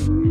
Mm-hmm.